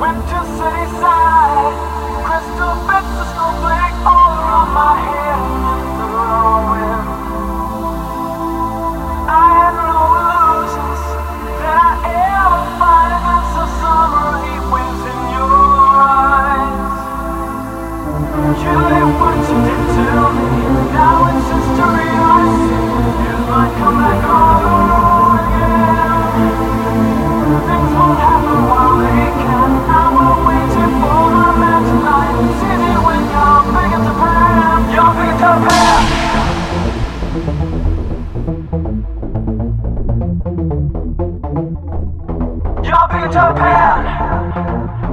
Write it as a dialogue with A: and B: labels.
A: Now it's history I You're being in Japan!